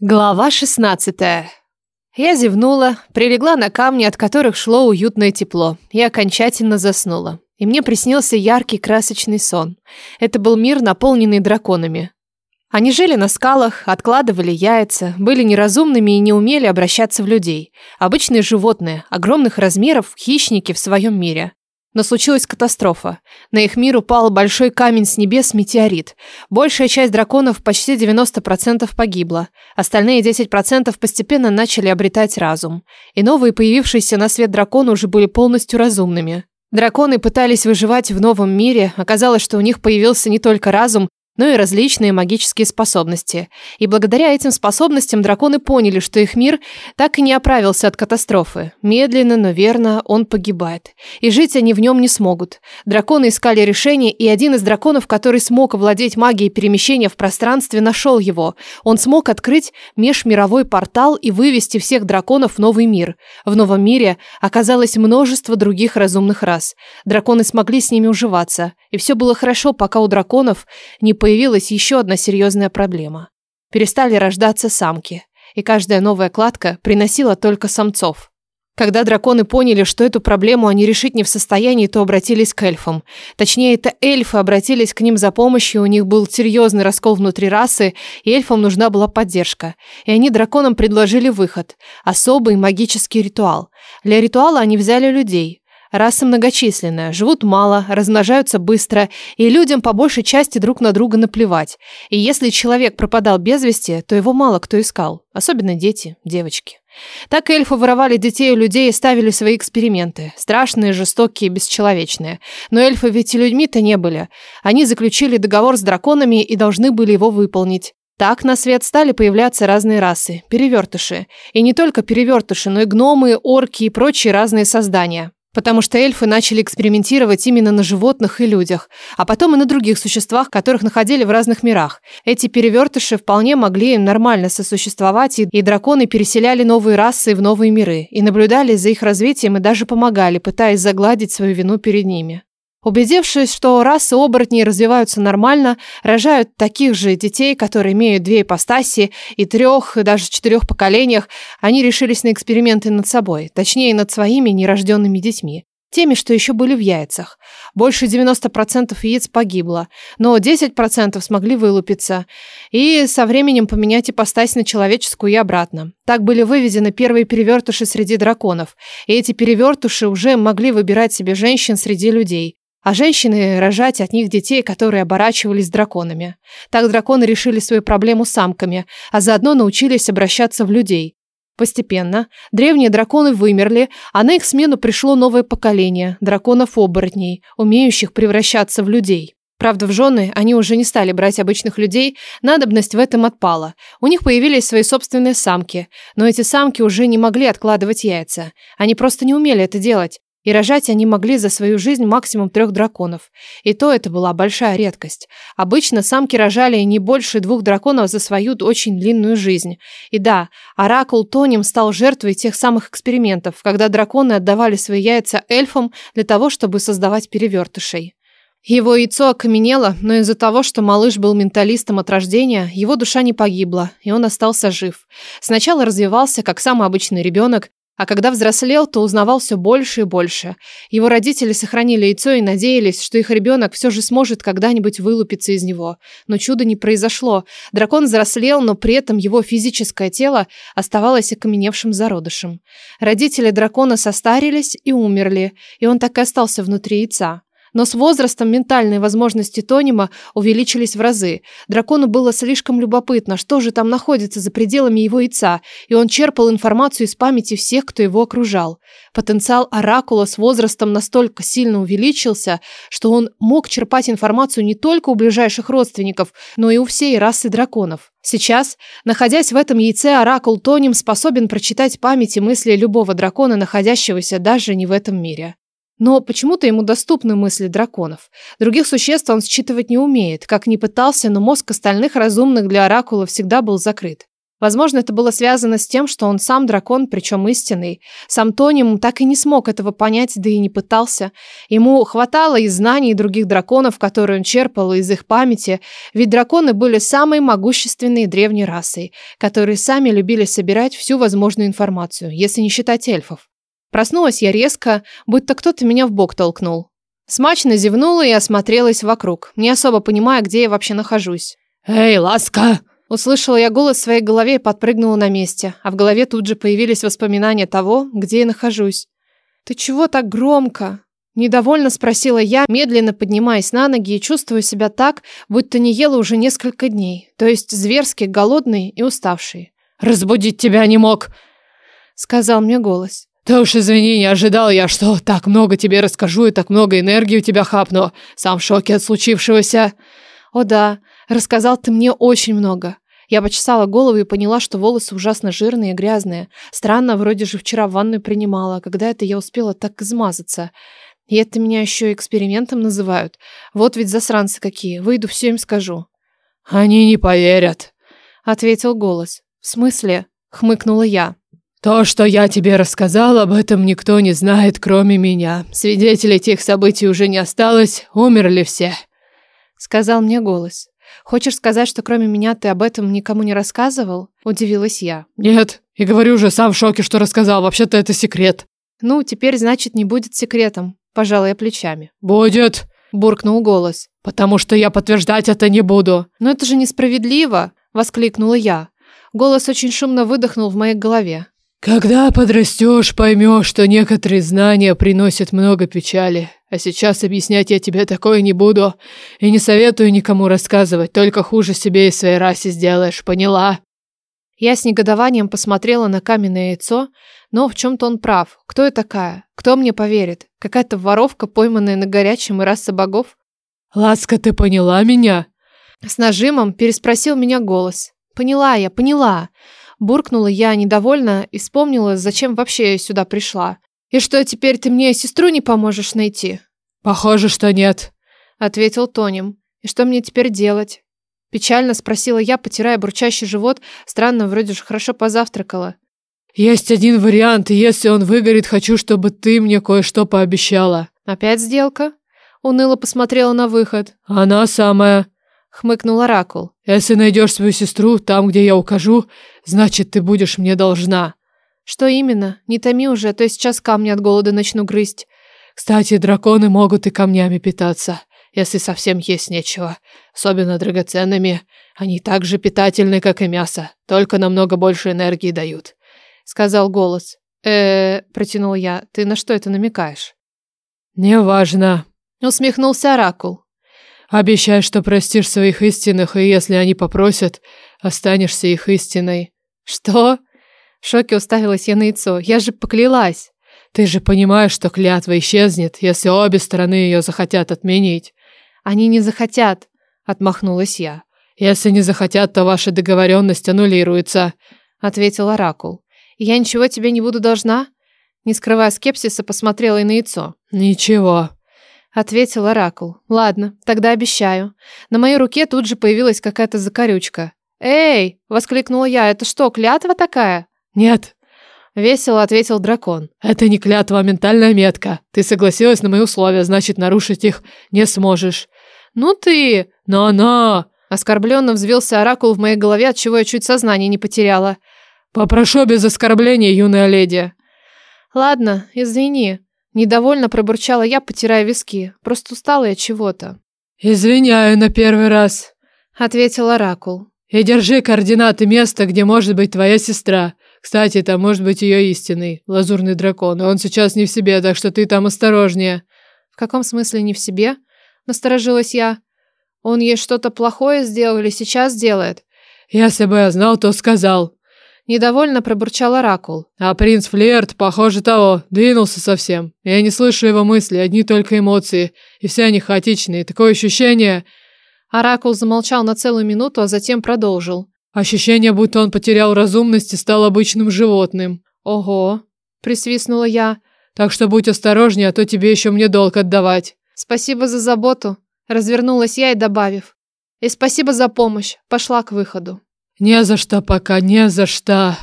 Глава 16. Я зевнула, прилегла на камни, от которых шло уютное тепло, и окончательно заснула. И мне приснился яркий красочный сон. Это был мир, наполненный драконами. Они жили на скалах, откладывали яйца, были неразумными и не умели обращаться в людей. Обычные животные, огромных размеров, хищники в своем мире. Но случилась катастрофа. На их мир упал большой камень с небес метеорит. Большая часть драконов, почти 90% погибла. Остальные 10% постепенно начали обретать разум. И новые появившиеся на свет драконы уже были полностью разумными. Драконы пытались выживать в новом мире. Оказалось, что у них появился не только разум, но и различные магические способности. И благодаря этим способностям драконы поняли, что их мир так и не оправился от катастрофы. Медленно, но верно он погибает. И жить они в нем не смогут. Драконы искали решение, и один из драконов, который смог овладеть магией перемещения в пространстве, нашел его. Он смог открыть межмировой портал и вывести всех драконов в новый мир. В новом мире оказалось множество других разумных рас. Драконы смогли с ними уживаться. И все было хорошо, пока у драконов не появилось появилась еще одна серьезная проблема. Перестали рождаться самки, и каждая новая кладка приносила только самцов. Когда драконы поняли, что эту проблему они решить не в состоянии, то обратились к эльфам. Точнее, это эльфы обратились к ним за помощью, у них был серьезный раскол внутри расы, и эльфам нужна была поддержка. И они драконам предложили выход – особый магический ритуал. Для ритуала они взяли людей. Раса многочисленная, живут мало, размножаются быстро, и людям по большей части друг на друга наплевать. И если человек пропадал без вести, то его мало кто искал, особенно дети, девочки. Так эльфы воровали детей у людей и ставили свои эксперименты. Страшные, жестокие, бесчеловечные. Но эльфы ведь и людьми-то не были. Они заключили договор с драконами и должны были его выполнить. Так на свет стали появляться разные расы, перевертыши. И не только перевертыши, но и гномы, орки и прочие разные создания. Потому что эльфы начали экспериментировать именно на животных и людях, а потом и на других существах, которых находили в разных мирах. Эти перевертыши вполне могли нормально сосуществовать, и, и драконы переселяли новые расы в новые миры, и наблюдали за их развитием и даже помогали, пытаясь загладить свою вину перед ними. Убедившись, что расы оборотней развиваются нормально, рожают таких же детей, которые имеют две ипостаси и трех, и даже четырех поколениях, они решились на эксперименты над собой, точнее, над своими нерожденными детьми. Теми, что еще были в яйцах. Больше 90% яиц погибло, но 10% смогли вылупиться и со временем поменять ипостась на человеческую и обратно. Так были выведены первые перевертыши среди драконов, и эти перевертыши уже могли выбирать себе женщин среди людей а женщины рожать от них детей, которые оборачивались драконами. Так драконы решили свою проблему самками, а заодно научились обращаться в людей. Постепенно древние драконы вымерли, а на их смену пришло новое поколение драконов-оборотней, умеющих превращаться в людей. Правда, в жены они уже не стали брать обычных людей, надобность в этом отпала. У них появились свои собственные самки, но эти самки уже не могли откладывать яйца. Они просто не умели это делать. И рожать они могли за свою жизнь максимум трех драконов. И то это была большая редкость. Обычно самки рожали не больше двух драконов за свою очень длинную жизнь. И да, Оракул Тоним стал жертвой тех самых экспериментов, когда драконы отдавали свои яйца эльфам для того, чтобы создавать перевертышей. Его яйцо окаменело, но из-за того, что малыш был менталистом от рождения, его душа не погибла, и он остался жив. Сначала развивался как самый обычный ребенок, а когда взрослел, то узнавал все больше и больше. Его родители сохранили яйцо и надеялись, что их ребенок все же сможет когда-нибудь вылупиться из него. Но чуда не произошло. Дракон взрослел, но при этом его физическое тело оставалось окаменевшим зародышем. Родители дракона состарились и умерли, и он так и остался внутри яйца. Но с возрастом ментальные возможности Тонима увеличились в разы. Дракону было слишком любопытно, что же там находится за пределами его яйца, и он черпал информацию из памяти всех, кто его окружал. Потенциал Оракула с возрастом настолько сильно увеличился, что он мог черпать информацию не только у ближайших родственников, но и у всей расы драконов. Сейчас, находясь в этом яйце, Оракул Тоним способен прочитать память и мысли любого дракона, находящегося даже не в этом мире. Но почему-то ему доступны мысли драконов. Других существ он считывать не умеет. Как ни пытался, но мозг остальных разумных для Оракула всегда был закрыт. Возможно, это было связано с тем, что он сам дракон, причем истинный. Сам Тоним так и не смог этого понять, да и не пытался. Ему хватало и знаний других драконов, которые он черпал из их памяти, ведь драконы были самой могущественной древней расой, которые сами любили собирать всю возможную информацию, если не считать эльфов. Проснулась я резко, будто кто-то меня в бок толкнул. Смачно зевнула и осмотрелась вокруг, не особо понимая, где я вообще нахожусь. «Эй, ласка!» Услышала я голос в своей голове и подпрыгнула на месте, а в голове тут же появились воспоминания того, где я нахожусь. «Ты чего так громко?» Недовольно спросила я, медленно поднимаясь на ноги и чувствуя себя так, будто не ела уже несколько дней, то есть зверски голодный и уставший. «Разбудить тебя не мог!» Сказал мне голос. «Да уж извини, не ожидал я, что так много тебе расскажу и так много энергии у тебя хапну. Сам в шоке от случившегося». «О да, рассказал ты мне очень много». Я почесала голову и поняла, что волосы ужасно жирные и грязные. Странно, вроде же вчера ванную принимала, когда это я успела так измазаться. И это меня еще экспериментом называют. Вот ведь засранцы какие. Выйду, все им скажу. «Они не поверят», — ответил голос. «В смысле?» — хмыкнула я. «То, что я тебе рассказал, об этом никто не знает, кроме меня. Свидетелей тех событий уже не осталось, умерли все», — сказал мне голос. Хочешь сказать, что кроме меня ты об этом никому не рассказывал? Удивилась я. Нет, и говорю же, сам в шоке, что рассказал. Вообще-то это секрет. Ну, теперь, значит, не будет секретом. Пожалуй, плечами. Будет, буркнул голос. Потому что я подтверждать это не буду. Но это же несправедливо, воскликнула я. Голос очень шумно выдохнул в моей голове. Когда подрастешь, поймешь, что некоторые знания приносят много печали. А сейчас объяснять я тебе такое не буду. И не советую никому рассказывать, только хуже себе и своей расе сделаешь, поняла? Я с негодованием посмотрела на каменное яйцо, но в чем-то он прав. Кто я такая? Кто мне поверит? Какая-то воровка, пойманная на горячем и раса богов? Ласка, ты поняла меня? С нажимом переспросил меня голос. Поняла я, поняла. Буркнула я недовольно и вспомнила, зачем вообще я сюда пришла. «И что, теперь ты мне сестру не поможешь найти?» «Похоже, что нет», — ответил Тоним. «И что мне теперь делать?» Печально спросила я, потирая бурчащий живот. Странно, вроде же хорошо позавтракала. «Есть один вариант, и если он выгорит, хочу, чтобы ты мне кое-что пообещала». «Опять сделка?» Уныло посмотрела на выход. «Она самая», — хмыкнул Оракул. «Если найдешь свою сестру там, где я укажу, значит, ты будешь мне должна». Что именно? Не томи уже, а то я сейчас камни от голода начну грызть. Кстати, драконы могут и камнями питаться, если совсем есть нечего. Особенно драгоценными. Они так же питательны, как и мясо, только намного больше энергии дают. Сказал голос. э протянул я. Ты на что это намекаешь? Неважно. Усмехнулся Оракул. Обещай, что простишь своих истинных, и если они попросят, останешься их истиной. Что? В шоке уставилась я на яйцо. Я же поклялась. Ты же понимаешь, что клятва исчезнет, если обе стороны ее захотят отменить. Они не захотят, отмахнулась я. Если не захотят, то ваша договоренность аннулируется, ответил оракул. Я ничего тебе не буду должна? Не скрывая скепсиса, посмотрела и на яйцо. Ничего, ответил оракул. Ладно, тогда обещаю. На моей руке тут же появилась какая-то закорючка. Эй, воскликнула я. Это что, клятва такая? «Нет», — весело ответил дракон. «Это не клятва, а ментальная метка. Ты согласилась на мои условия, значит, нарушить их не сможешь». «Ну ты...» «Но-но!» Оскорбленно взвился оракул в моей голове, от чего я чуть сознание не потеряла. «Попрошу без оскорбления, юная леди». «Ладно, извини». Недовольно пробурчала я, потирая виски. Просто устала я чего-то. «Извиняю на первый раз», — ответил оракул. «И держи координаты места, где может быть твоя сестра. Кстати, это может быть ее истинный, лазурный дракон, он сейчас не в себе, так что ты там осторожнее. В каком смысле не в себе? Насторожилась я. Он ей что-то плохое сделал или сейчас делает? Если бы я знал, то сказал. Недовольно пробурчал Оракул. А принц Флерт, похоже того, двинулся совсем. Я не слышу его мысли, одни только эмоции. И все они хаотичные. Такое ощущение... Оракул замолчал на целую минуту, а затем продолжил. Ощущение, будто он потерял разумность и стал обычным животным. Ого, присвистнула я. Так что будь осторожнее, а то тебе еще мне долг отдавать. Спасибо за заботу, развернулась я и добавив. И спасибо за помощь, пошла к выходу. «Не за что пока, не за что!»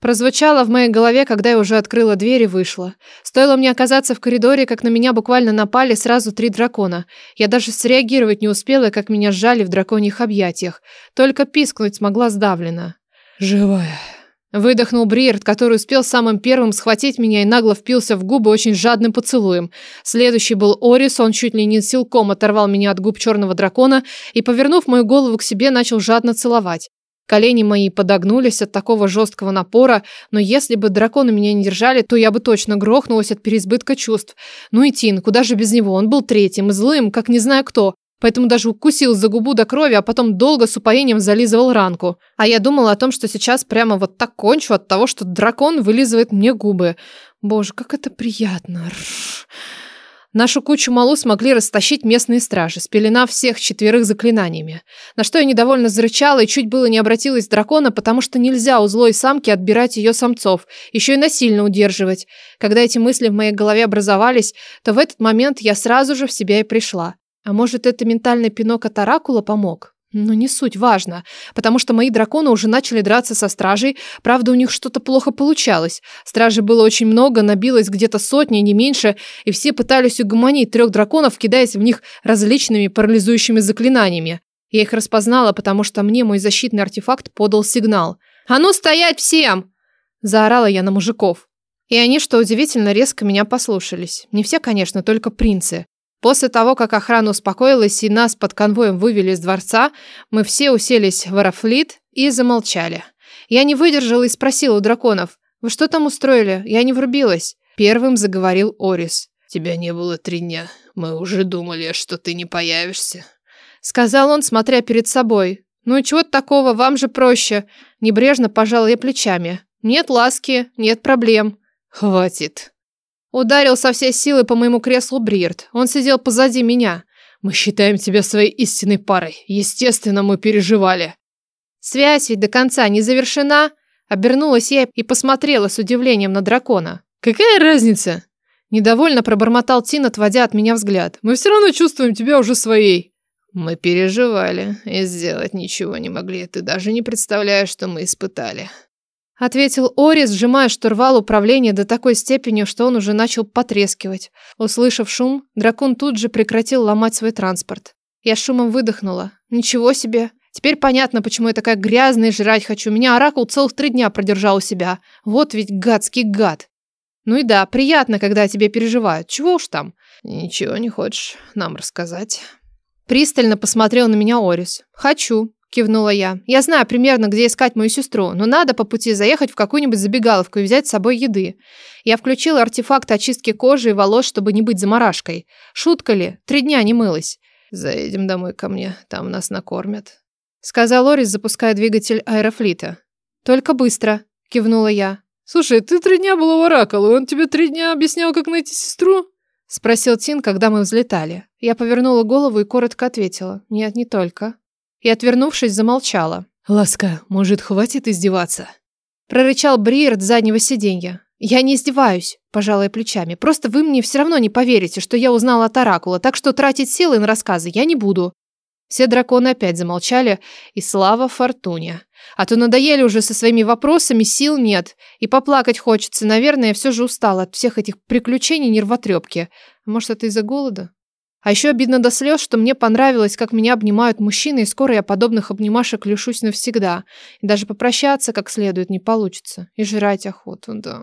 Прозвучало в моей голове, когда я уже открыла дверь и вышла. Стоило мне оказаться в коридоре, как на меня буквально напали сразу три дракона. Я даже среагировать не успела, как меня сжали в драконьих объятиях. Только пискнуть смогла сдавленно. «Живая!» Выдохнул Бриерт, который успел самым первым схватить меня и нагло впился в губы очень жадным поцелуем. Следующий был Орис, он чуть ли не силком оторвал меня от губ черного дракона и, повернув мою голову к себе, начал жадно целовать. Колени мои подогнулись от такого жесткого напора, но если бы драконы меня не держали, то я бы точно грохнулась от переизбытка чувств. Ну и Тин, куда же без него? Он был третьим и злым, как не знаю кто. Поэтому даже укусил за губу до крови, а потом долго с упоением зализывал ранку. А я думала о том, что сейчас прямо вот так кончу от того, что дракон вылизывает мне губы. Боже, как это приятно. Рррр. Нашу кучу малу смогли растащить местные стражи, спеленав всех четверых заклинаниями. На что я недовольно зарычала и чуть было не обратилась дракона, потому что нельзя у злой самки отбирать ее самцов, еще и насильно удерживать. Когда эти мысли в моей голове образовались, то в этот момент я сразу же в себя и пришла. А может, это ментальный пинок от оракула помог? Но не суть важно, потому что мои драконы уже начали драться со стражей, правда, у них что-то плохо получалось. Стражей было очень много, набилось где-то сотни, не меньше, и все пытались угомонить трех драконов, кидаясь в них различными парализующими заклинаниями. Я их распознала, потому что мне мой защитный артефакт подал сигнал. «А ну стоять всем!» – заорала я на мужиков. И они, что удивительно, резко меня послушались. Не все, конечно, только принцы. После того, как охрана успокоилась и нас под конвоем вывели из дворца, мы все уселись в аэрофлит и замолчали. Я не выдержала и спросила у драконов, «Вы что там устроили? Я не врубилась». Первым заговорил Орис. «Тебя не было три дня. Мы уже думали, что ты не появишься». Сказал он, смотря перед собой. «Ну и чего такого, вам же проще». Небрежно пожал я плечами. «Нет ласки, нет проблем». «Хватит», Ударил со всей силы по моему креслу Брирт. Он сидел позади меня. Мы считаем тебя своей истинной парой. Естественно, мы переживали. Связь ведь до конца не завершена. Обернулась я и посмотрела с удивлением на дракона. Какая разница? Недовольно пробормотал Тин, отводя от меня взгляд. Мы все равно чувствуем тебя уже своей. Мы переживали и сделать ничего не могли. Ты даже не представляешь, что мы испытали. Ответил Орис, сжимая штурвал управления до такой степени, что он уже начал потрескивать. Услышав шум, дракон тут же прекратил ломать свой транспорт. Я шумом выдохнула. Ничего себе. Теперь понятно, почему я такая грязная жрать хочу. Меня оракул целых три дня продержал у себя. Вот ведь гадский гад. Ну и да, приятно, когда тебе переживают. Чего уж там. Ничего не хочешь нам рассказать? Пристально посмотрел на меня Орис. Хочу кивнула я. Я знаю примерно, где искать мою сестру, но надо по пути заехать в какую-нибудь забегаловку и взять с собой еды. Я включила артефакт очистки кожи и волос, чтобы не быть заморашкой. Шутка ли? Три дня не мылась. Заедем домой ко мне, там нас накормят. Сказал Орис, запуская двигатель аэрофлита. Только быстро, кивнула я. Слушай, ты три дня была в Оракул, и он тебе три дня объяснял, как найти сестру? Спросил Тин, когда мы взлетали. Я повернула голову и коротко ответила. Нет, не только и, отвернувшись, замолчала. «Ласка, может, хватит издеваться?» Прорычал Бриерд с заднего сиденья. «Я не издеваюсь», – пожалуй плечами. «Просто вы мне все равно не поверите, что я узнала от Оракула, так что тратить силы на рассказы я не буду». Все драконы опять замолчали, и слава Фортуне. А то надоели уже со своими вопросами, сил нет, и поплакать хочется. Наверное, я все же устала от всех этих приключений нервотрепки. Может, это из-за голода? А еще обидно до слез, что мне понравилось, как меня обнимают мужчины, и скоро я подобных обнимашек лишусь навсегда. И даже попрощаться как следует не получится. И жрать охоту, да.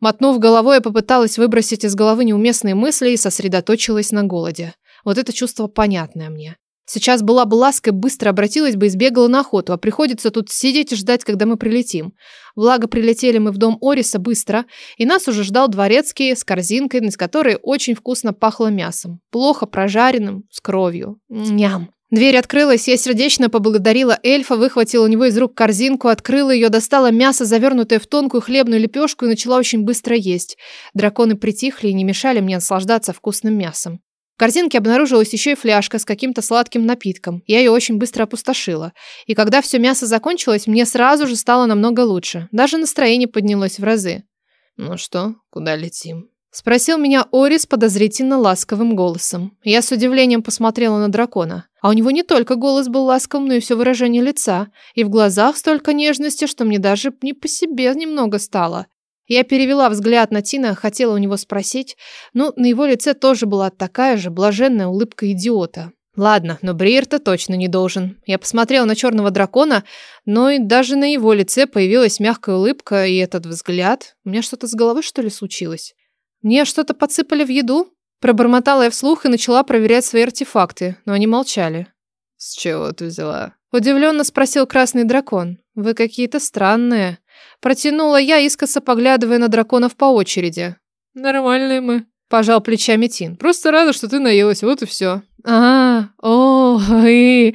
Мотнув головой, я попыталась выбросить из головы неуместные мысли и сосредоточилась на голоде. Вот это чувство понятное мне. Сейчас была бы лаской, быстро обратилась бы и сбегала на охоту, а приходится тут сидеть и ждать, когда мы прилетим. Благо, прилетели мы в дом Ориса быстро, и нас уже ждал дворецкий с корзинкой, из которой очень вкусно пахло мясом. Плохо прожаренным, с кровью. Ням. Дверь открылась, я сердечно поблагодарила эльфа, выхватила у него из рук корзинку, открыла ее, достала мясо, завернутое в тонкую хлебную лепешку и начала очень быстро есть. Драконы притихли и не мешали мне наслаждаться вкусным мясом. В корзинке обнаружилась еще и фляжка с каким-то сладким напитком. Я ее очень быстро опустошила. И когда все мясо закончилось, мне сразу же стало намного лучше. Даже настроение поднялось в разы. «Ну что, куда летим?» Спросил меня Орис подозрительно ласковым голосом. Я с удивлением посмотрела на дракона. А у него не только голос был ласковым, но и все выражение лица. И в глазах столько нежности, что мне даже не по себе немного стало. Я перевела взгляд на Тина, хотела у него спросить. Ну, на его лице тоже была такая же блаженная улыбка идиота. Ладно, но Бриер-то точно не должен. Я посмотрела на черного дракона, но и даже на его лице появилась мягкая улыбка и этот взгляд. У меня что-то с головой, что ли, случилось? Мне что-то подсыпали в еду? Пробормотала я вслух и начала проверять свои артефакты, но они молчали. «С чего ты взяла?» Удивленно спросил красный дракон. «Вы какие-то странные». Протянула я, искоса поглядывая на драконов по очереди. «Нормальные мы», – пожал плечами Тин. «Просто рада, что ты наелась, вот и все». «А, о, и...»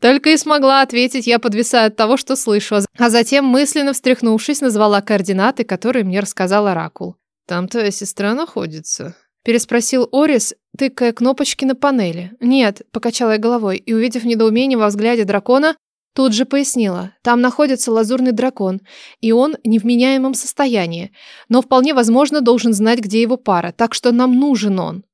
Только и смогла ответить я, подвисая от того, что слышу, а затем, мысленно встряхнувшись, назвала координаты, которые мне рассказал Оракул. «Там твоя сестра находится?» Переспросил Орис, тыкая кнопочки на панели. «Нет», — покачала я головой, и, увидев недоумение во взгляде дракона, тут же пояснила. «Там находится лазурный дракон, и он не в меняемом состоянии, но вполне возможно должен знать, где его пара, так что нам нужен он».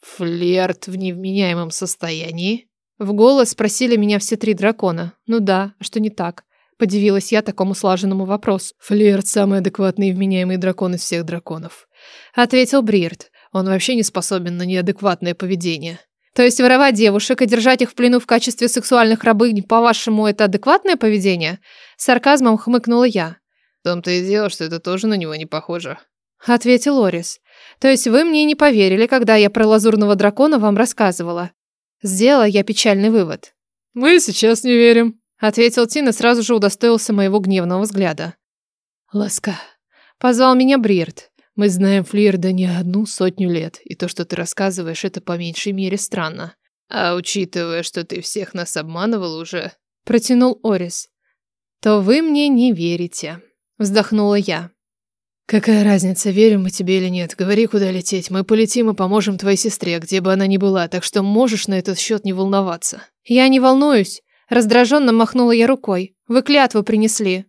«Флирт в невменяемом состоянии?» В голос спросили меня все три дракона. «Ну да, а что не так?» Подивилась я такому слаженному вопросу. «Флирт – самый адекватный и вменяемый дракон из всех драконов», – ответил Брирт. Он вообще не способен на неадекватное поведение. То есть воровать девушек и держать их в плену в качестве сексуальных рабынь, по-вашему, это адекватное поведение? сарказмом хмыкнула я. В том-то и дело, что это тоже на него не похоже. Ответил Орис. То есть вы мне не поверили, когда я про лазурного дракона вам рассказывала? Сделала я печальный вывод. Мы сейчас не верим. Ответил Тин и сразу же удостоился моего гневного взгляда. Ласка. Позвал меня Брирт. Мы знаем Флирда не одну сотню лет, и то, что ты рассказываешь, это по меньшей мере странно. А учитывая, что ты всех нас обманывал уже... Протянул Орис. То вы мне не верите. Вздохнула я. Какая разница, верим мы тебе или нет? Говори, куда лететь. Мы полетим и поможем твоей сестре, где бы она ни была, так что можешь на этот счет не волноваться. Я не волнуюсь. Раздраженно махнула я рукой. Вы клятву принесли.